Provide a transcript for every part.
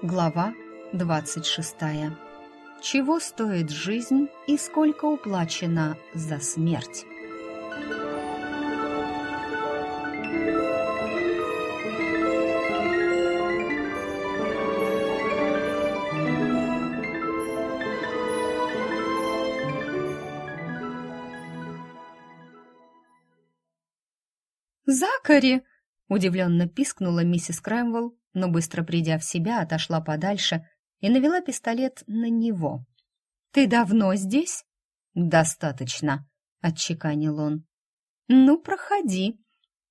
Глава 26. Чего стоит жизнь и сколько уплачено за смерть? «Закари!» — удивленно пискнула миссис Крэмвелл, но быстро придя в себя, отошла подальше и навела пистолет на него. «Ты давно здесь?» «Достаточно», — отчеканил он. «Ну, проходи».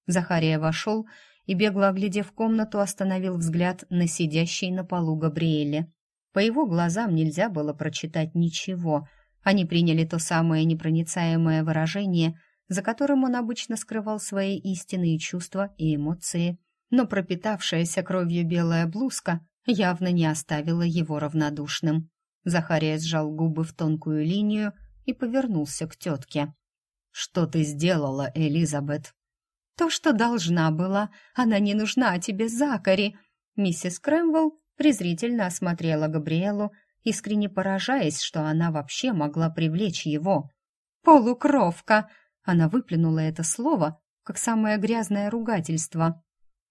Захария вошел и, бегло оглядев комнату, остановил взгляд на сидящей на полу Габриэле. По его глазам нельзя было прочитать ничего. Они приняли то самое непроницаемое выражение — за которым он обычно скрывал свои истинные чувства и эмоции, но пропитавшаяся кровью белая блузка явно не оставила его равнодушным. Захария сжал губы в тонкую линию и повернулся к тетке. «Что ты сделала, Элизабет?» «То, что должна была. Она не нужна тебе, Закари!» Миссис Крэмвелл презрительно осмотрела Габриэлу, искренне поражаясь, что она вообще могла привлечь его. «Полукровка!» Она выплюнула это слово, как самое грязное ругательство.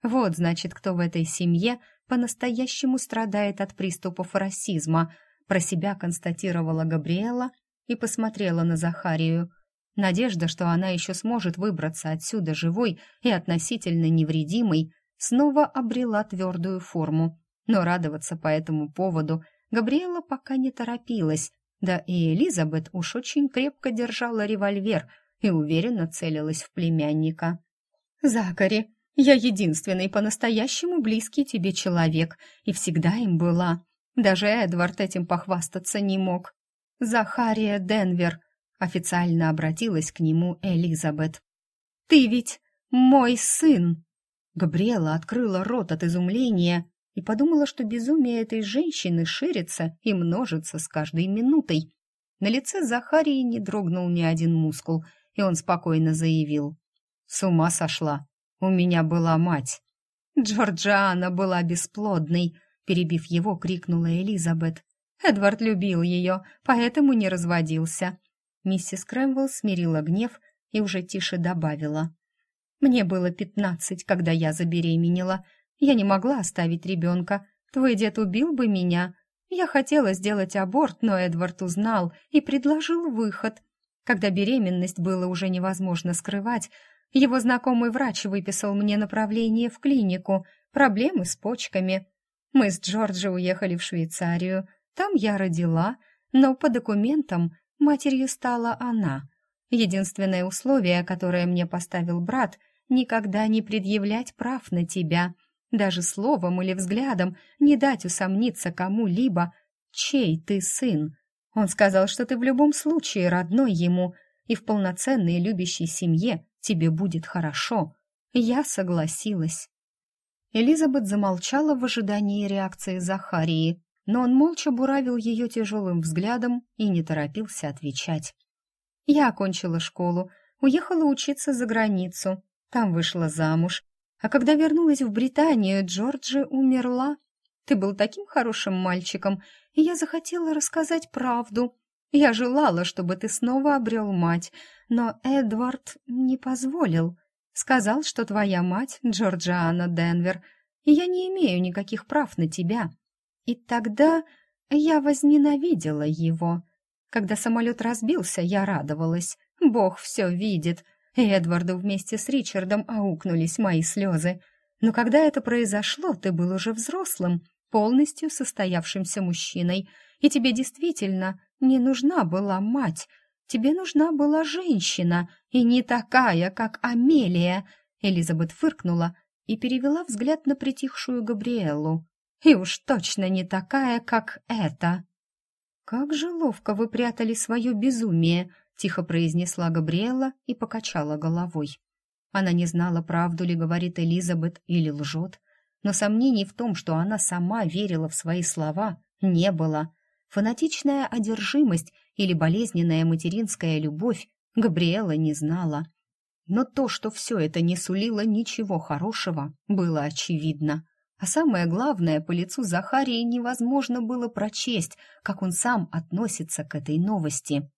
Вот, значит, кто в этой семье по-настоящему страдает от приступов расизма, про себя констатировала Габриэла и посмотрела на Захарию. Надежда, что она еще сможет выбраться отсюда живой и относительно невредимой, снова обрела твердую форму. Но радоваться по этому поводу Габриэла пока не торопилась, да и Элизабет уж очень крепко держала револьвер — и уверенно целилась в племянника. «Закари, я единственный по-настоящему близкий тебе человек, и всегда им была. Даже Эдвард этим похвастаться не мог. Захария Денвер», — официально обратилась к нему Элизабет. «Ты ведь мой сын!» Габриэла открыла рот от изумления и подумала, что безумие этой женщины ширится и множится с каждой минутой. На лице Захарии не дрогнул ни один мускул — и он спокойно заявил. «С ума сошла. У меня была мать». «Джорджиана была бесплодной», — перебив его, крикнула Элизабет. «Эдвард любил ее, поэтому не разводился». Миссис Крэмвелл смирила гнев и уже тише добавила. «Мне было пятнадцать, когда я забеременела. Я не могла оставить ребенка. Твой дед убил бы меня. Я хотела сделать аборт, но Эдвард узнал и предложил выход. Когда беременность было уже невозможно скрывать, его знакомый врач выписал мне направление в клинику, проблемы с почками. Мы с Джорджи уехали в Швейцарию. Там я родила, но по документам матерью стала она. Единственное условие, которое мне поставил брат, никогда не предъявлять прав на тебя, даже словом или взглядом не дать усомниться кому-либо, чей ты сын. Он сказал, что ты в любом случае родной ему, и в полноценной любящей семье тебе будет хорошо. Я согласилась. Элизабет замолчала в ожидании реакции Захарии, но он молча буравил ее тяжелым взглядом и не торопился отвечать. Я окончила школу, уехала учиться за границу, там вышла замуж, а когда вернулась в Британию, Джорджи умерла. Ты был таким хорошим мальчиком, и я захотела рассказать правду. Я желала, чтобы ты снова обрел мать, но Эдвард не позволил. Сказал, что твоя мать Джорджиана Денвер, и я не имею никаких прав на тебя. И тогда я возненавидела его. Когда самолет разбился, я радовалась. Бог все видит. Эдварду вместе с Ричардом аукнулись мои слезы. Но когда это произошло, ты был уже взрослым, полностью состоявшимся мужчиной, и тебе действительно не нужна была мать, тебе нужна была женщина, и не такая, как Амелия. Элизабет фыркнула и перевела взгляд на притихшую Габриэлу. И уж точно не такая, как эта. «Как же ловко вы прятали свое безумие», — тихо произнесла Габриэла и покачала головой. Она не знала, правду ли говорит Элизабет или лжет, но сомнений в том, что она сама верила в свои слова, не было. Фанатичная одержимость или болезненная материнская любовь Габриэла не знала. Но то, что все это не сулило ничего хорошего, было очевидно. А самое главное, по лицу Захарии невозможно было прочесть, как он сам относится к этой новости.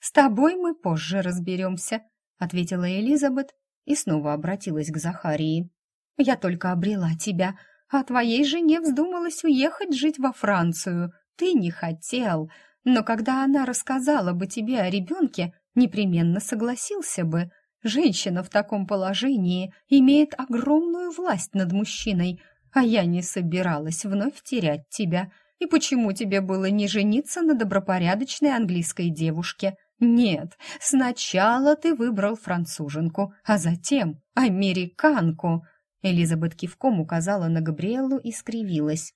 «С тобой мы позже разберемся», — ответила Элизабет и снова обратилась к Захарии. «Я только обрела тебя, а твоей жене вздумалось уехать жить во Францию. Ты не хотел, но когда она рассказала бы тебе о ребенке, непременно согласился бы. Женщина в таком положении имеет огромную власть над мужчиной, а я не собиралась вновь терять тебя. И почему тебе было не жениться на добропорядочной английской девушке? Нет, сначала ты выбрал француженку, а затем американку. Элизабет кивком указала на Габриэлу и скривилась.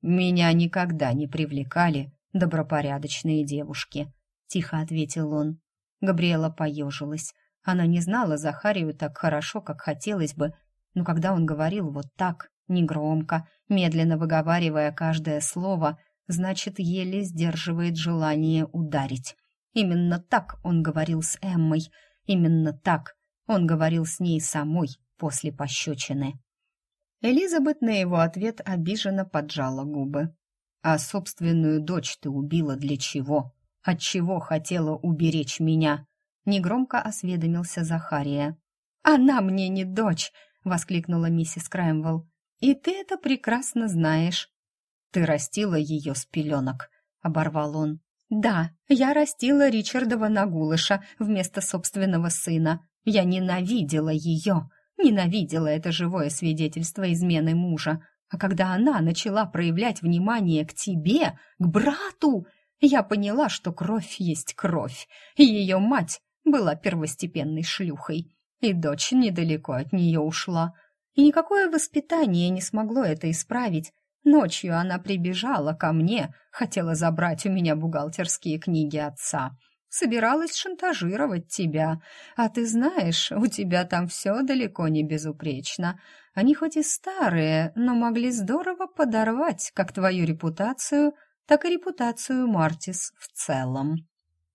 «Меня никогда не привлекали добропорядочные девушки», — тихо ответил он. Габриэла поежилась. Она не знала Захарию так хорошо, как хотелось бы, но когда он говорил вот так, негромко, медленно выговаривая каждое слово, значит, еле сдерживает желание ударить. Именно так он говорил с Эммой, именно так он говорил с ней самой после пощечины. Элизабет на его ответ обиженно поджала губы. «А собственную дочь ты убила для чего?» Отчего хотела уберечь меня?» Негромко осведомился Захария. «Она мне не дочь!» — воскликнула миссис Краймвелл. «И ты это прекрасно знаешь». «Ты растила ее с пеленок», — оборвал он. «Да, я растила Ричардова Нагулыша вместо собственного сына. Я ненавидела ее, ненавидела это живое свидетельство измены мужа. А когда она начала проявлять внимание к тебе, к брату, я поняла, что кровь есть кровь, и ее мать была первостепенной шлюхой, и дочь недалеко от нее ушла. И никакое воспитание не смогло это исправить. Ночью она прибежала ко мне, хотела забрать у меня бухгалтерские книги отца. Собиралась шантажировать тебя. А ты знаешь, у тебя там все далеко не безупречно. Они хоть и старые, но могли здорово подорвать как твою репутацию, так и репутацию Мартис в целом.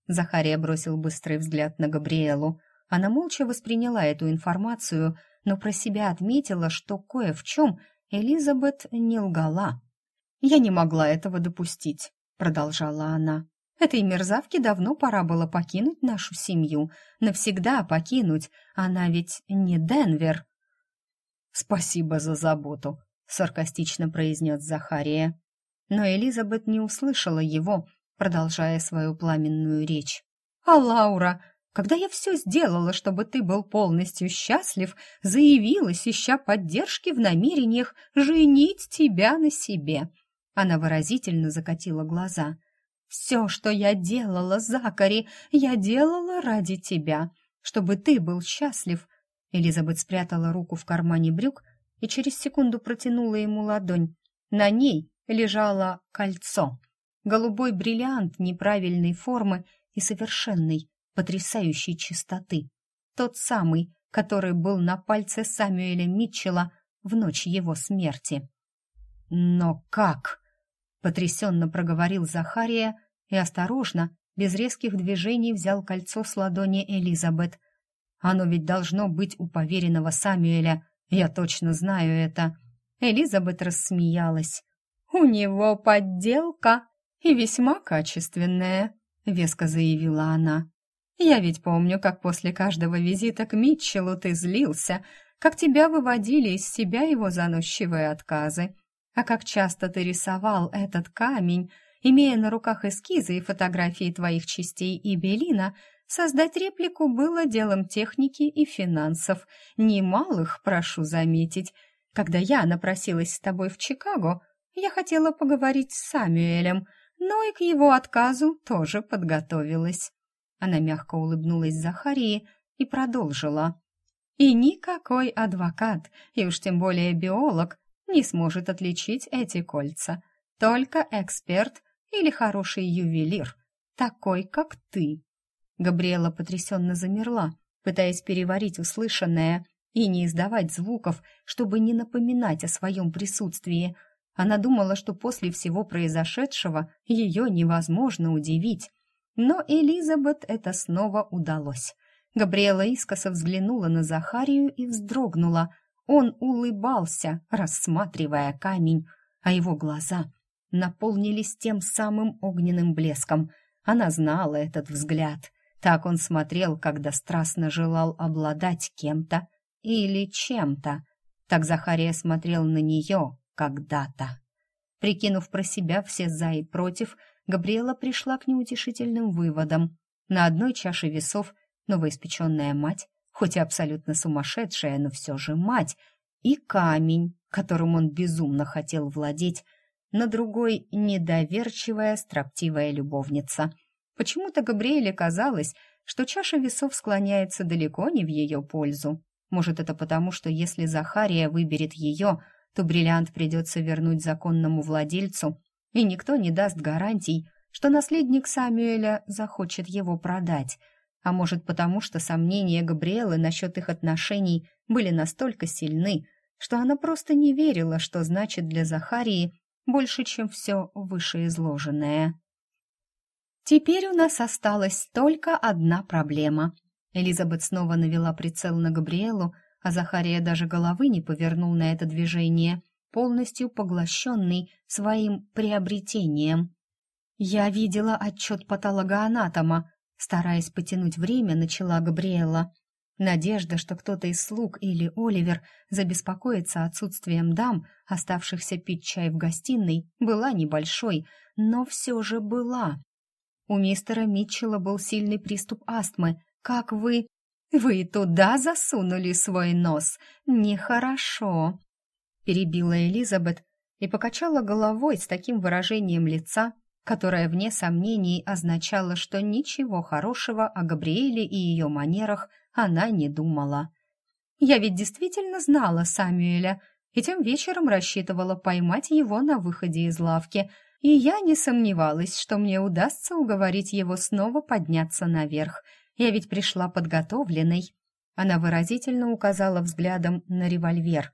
Захария бросил быстрый взгляд на Габриэлу. Она молча восприняла эту информацию, но про себя отметила, что кое в чем Элизабет не лгала. «Я не могла этого допустить», — продолжала она. «Этой мерзавке давно пора было покинуть нашу семью. Навсегда покинуть. Она ведь не Денвер». «Спасибо за заботу», — саркастично произнес Захария но Элизабет не услышала его, продолжая свою пламенную речь. «А Лаура, когда я все сделала, чтобы ты был полностью счастлив, заявилась, ища поддержки в намерениях женить тебя на себе». Она выразительно закатила глаза. «Все, что я делала, Закари, я делала ради тебя, чтобы ты был счастлив». Элизабет спрятала руку в кармане брюк и через секунду протянула ему ладонь. На ней лежало кольцо. Голубой бриллиант неправильной формы и совершенной, потрясающей чистоты. Тот самый, который был на пальце Самюэля Митчелла в ночь его смерти. «Но как?» — потрясенно проговорил Захария и осторожно, без резких движений взял кольцо с ладони Элизабет. «Оно ведь должно быть у поверенного Самюэля, я точно знаю это». Элизабет рассмеялась. «У него подделка и весьма качественная», — веско заявила она. «Я ведь помню, как после каждого визита к Митчеллу ты злился, как тебя выводили из себя его заносчивые отказы, а как часто ты рисовал этот камень, имея на руках эскизы и фотографии твоих частей и Белина, создать реплику было делом техники и финансов, немалых, прошу заметить. Когда я напросилась с тобой в Чикаго, я хотела поговорить с Самюэлем, но и к его отказу тоже подготовилась. Она мягко улыбнулась Захарии и продолжила. И никакой адвокат, и уж тем более биолог, не сможет отличить эти кольца. Только эксперт или хороший ювелир, такой, как ты. Габриэла потрясенно замерла, пытаясь переварить услышанное и не издавать звуков, чтобы не напоминать о своем присутствии – она думала, что после всего произошедшего ее невозможно удивить. Но Элизабет это снова удалось. Габриэла искоса взглянула на Захарию и вздрогнула. Он улыбался, рассматривая камень, а его глаза наполнились тем самым огненным блеском. Она знала этот взгляд. Так он смотрел, когда страстно желал обладать кем-то или чем-то. Так Захария смотрел на нее когда-то. Прикинув про себя все «за» и «против», Габриэла пришла к неутешительным выводам. На одной чаше весов новоиспеченная мать, хоть и абсолютно сумасшедшая, но все же мать, и камень, которым он безумно хотел владеть, на другой недоверчивая, строптивая любовница. Почему-то Габриэле казалось, что чаша весов склоняется далеко не в ее пользу. Может, это потому, что если Захария выберет ее, то бриллиант придется вернуть законному владельцу, и никто не даст гарантий, что наследник Самюэля захочет его продать. А может, потому что сомнения Габриэлы насчет их отношений были настолько сильны, что она просто не верила, что значит для Захарии больше, чем все вышеизложенное. Теперь у нас осталась только одна проблема. Элизабет снова навела прицел на Габриэлу, а Захария даже головы не повернул на это движение, полностью поглощенный своим приобретением. «Я видела отчет патологоанатома», стараясь потянуть время, начала Габриэла. Надежда, что кто-то из слуг или Оливер забеспокоится отсутствием дам, оставшихся пить чай в гостиной, была небольшой, но все же была. У мистера Митчелла был сильный приступ астмы. Как вы... Вы туда засунули свой нос? Нехорошо. Перебила Элизабет и покачала головой с таким выражением лица, которое, вне сомнений, означало, что ничего хорошего о Габриэле и ее манерах она не думала. «Я ведь действительно знала Самюэля, и тем вечером рассчитывала поймать его на выходе из лавки, и я не сомневалась, что мне удастся уговорить его снова подняться наверх. Я ведь пришла подготовленной». Она выразительно указала взглядом на револьвер.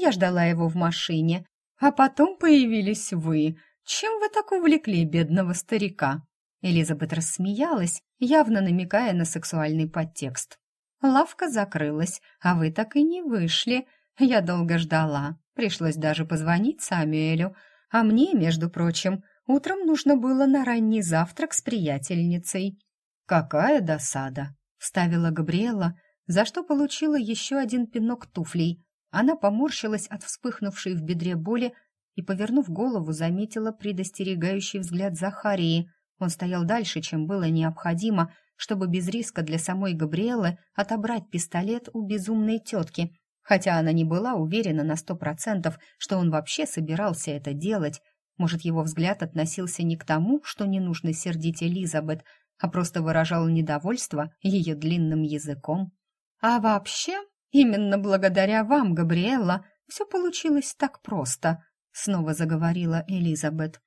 «Я ждала его в машине, а потом появились вы. Чем вы так увлекли бедного старика?» Элизабет рассмеялась, явно намекая на сексуальный подтекст. «Лавка закрылась, а вы так и не вышли. Я долго ждала. Пришлось даже позвонить Самюэлю. А мне, между прочим, утром нужно было на ранний завтрак с приятельницей». «Какая досада!» — вставила Габриэла, за что получила еще один пинок туфлей. Она поморщилась от вспыхнувшей в бедре боли и, повернув голову, заметила предостерегающий взгляд Захарии. Он стоял дальше, чем было необходимо, чтобы без риска для самой Габриэлы отобрать пистолет у безумной тетки, хотя она не была уверена на сто процентов, что он вообще собирался это делать. Может, его взгляд относился не к тому, что не нужно сердить Элизабет, а просто выражал недовольство ее длинным языком. А вообще, именно благодаря вам, Габриэла, все получилось так просто, снова заговорила Элизабет.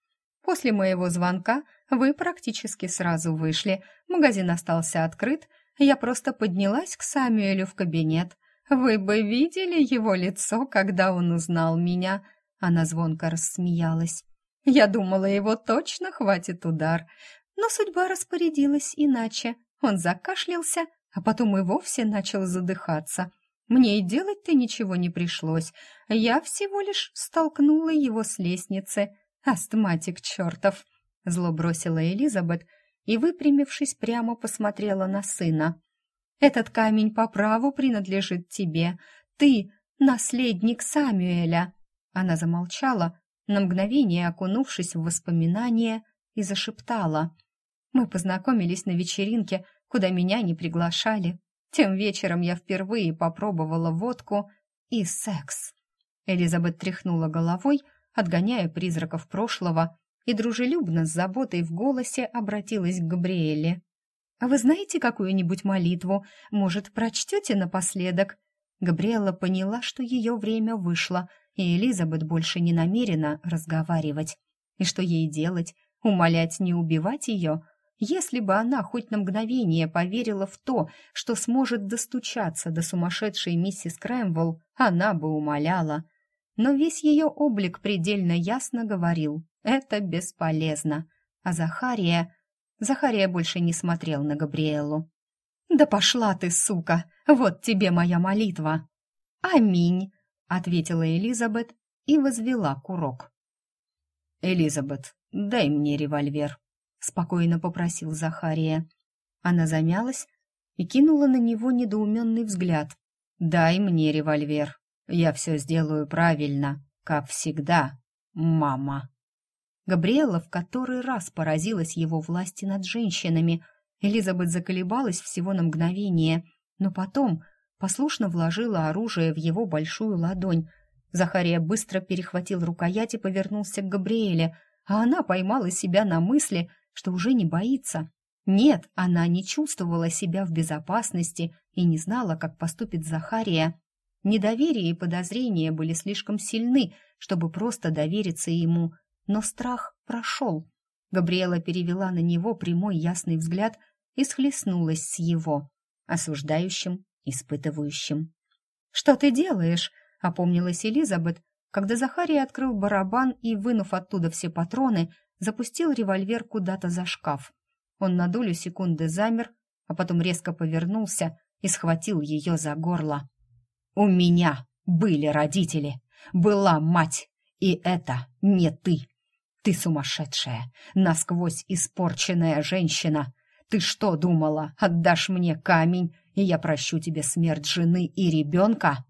После моего звонка вы практически сразу вышли. Магазин остался открыт. Я просто поднялась к Самюэлю в кабинет. Вы бы видели его лицо, когда он узнал меня. Она звонко рассмеялась. Я думала, его точно хватит удар. Но судьба распорядилась иначе. Он закашлялся, а потом и вовсе начал задыхаться. Мне и делать-то ничего не пришлось. Я всего лишь столкнула его с лестницы. Астматик чертов!» Зло бросила Элизабет и, выпрямившись, прямо посмотрела на сына. «Этот камень по праву принадлежит тебе. Ты — наследник Самюэля!» Она замолчала, на мгновение окунувшись в воспоминания, и зашептала. «Мы познакомились на вечеринке, куда меня не приглашали. Тем вечером я впервые попробовала водку и секс. Элизабет тряхнула головой, отгоняя призраков прошлого, и дружелюбно с заботой в голосе обратилась к Габриэле. «А вы знаете какую-нибудь молитву? Может, прочтете напоследок?» Габриэла поняла, что ее время вышло, и Элизабет больше не намерена разговаривать. И что ей делать? Умолять не убивать ее? Если бы она хоть на мгновение поверила в то, что сможет достучаться до сумасшедшей миссис Крэмвелл, она бы умоляла. Но весь ее облик предельно ясно говорил «это бесполезно». А Захария... Захария больше не смотрел на Габриэлу. «Да пошла ты, сука! Вот тебе моя молитва!» «Аминь!» — ответила Элизабет и возвела курок. «Элизабет, дай мне револьвер», — спокойно попросил Захария. Она замялась и кинула на него недоуменный взгляд. «Дай мне револьвер. Я все сделаю правильно, как всегда, мама». Габриэла в который раз поразилась его власти над женщинами. Элизабет заколебалась всего на мгновение, но потом послушно вложила оружие в его большую ладонь. Захария быстро перехватил рукоять и повернулся к Габриэле, а она поймала себя на мысли, что уже не боится. Нет, она не чувствовала себя в безопасности и не знала, как поступит Захария. Недоверие и подозрения были слишком сильны, чтобы просто довериться ему, но страх прошел. Габриэла перевела на него прямой ясный взгляд и схлестнулась с его, осуждающим, испытывающим. «Что ты делаешь?» — опомнилась Элизабет, когда Захария открыл барабан и, вынув оттуда все патроны, запустил револьвер куда-то за шкаф. Он на долю секунды замер, а потом резко повернулся и схватил ее за горло. «У меня были родители, была мать, и это не ты. Ты сумасшедшая, насквозь испорченная женщина. Ты что думала, отдашь мне камень, и я прощу тебе смерть жены и ребенка?»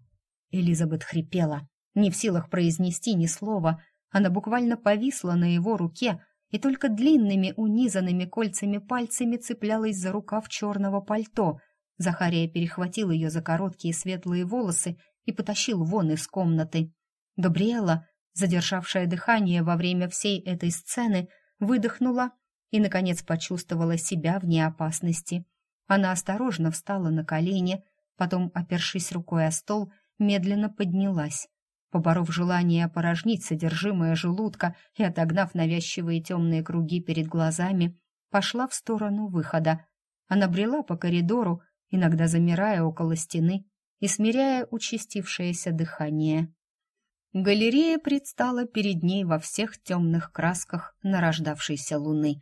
Элизабет хрипела, не в силах произнести ни слова. Она буквально повисла на его руке, и только длинными унизанными кольцами пальцами цеплялась за рукав черного пальто. Захария перехватил ее за короткие светлые волосы и потащил вон из комнаты. Габриэла, задержавшая дыхание во время всей этой сцены, выдохнула и, наконец, почувствовала себя вне опасности. Она осторожно встала на колени, потом, опершись рукой о стол, медленно поднялась. Поборов желание опорожнить содержимое желудка и отогнав навязчивые темные круги перед глазами, пошла в сторону выхода. Она брела по коридору, иногда замирая около стены и смиряя участившееся дыхание. Галерея предстала перед ней во всех темных красках нарождавшейся луны.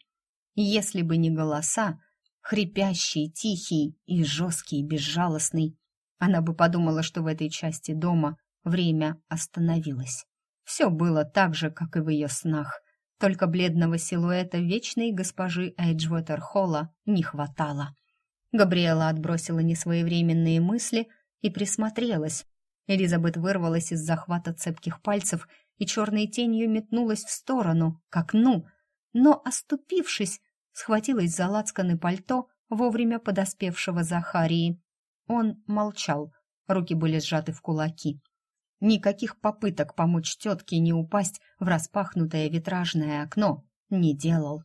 Если бы не голоса, хрипящий, тихий и жесткий, безжалостный, она бы подумала, что в этой части дома Время остановилось. Все было так же, как и в ее снах, только бледного силуэта вечной госпожи Эйджвотер Холла не хватало. Габриэла отбросила несвоевременные мысли и присмотрелась. Элизабет вырвалась из захвата цепких пальцев и черной тенью метнулась в сторону, к окну, но, оступившись, схватилась за лацканы пальто вовремя подоспевшего Захарии. Он молчал, руки были сжаты в кулаки. Никаких попыток помочь тетке не упасть в распахнутое витражное окно не делал.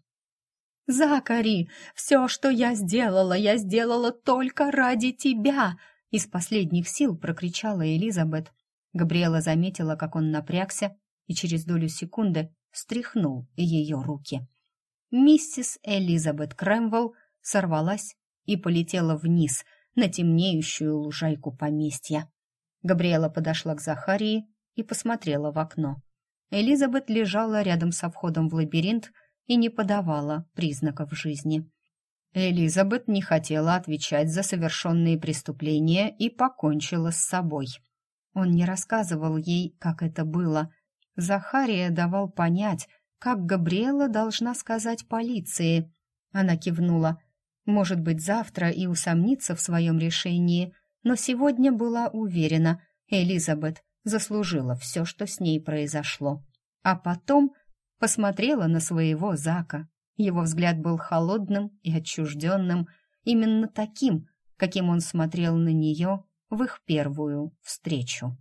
«Закари, все, что я сделала, я сделала только ради тебя!» Из последних сил прокричала Элизабет. Габриэла заметила, как он напрягся, и через долю секунды стряхнул ее руки. Миссис Элизабет Крэмвелл сорвалась и полетела вниз на темнеющую лужайку поместья. Габриэла подошла к Захарии и посмотрела в окно. Элизабет лежала рядом со входом в лабиринт и не подавала признаков жизни. Элизабет не хотела отвечать за совершенные преступления и покончила с собой. Он не рассказывал ей, как это было. Захария давал понять, как Габриэла должна сказать полиции. Она кивнула. Может быть, завтра и усомнится в своем решении – но сегодня была уверена, Элизабет заслужила все, что с ней произошло. А потом посмотрела на своего Зака. Его взгляд был холодным и отчужденным, именно таким, каким он смотрел на нее в их первую встречу.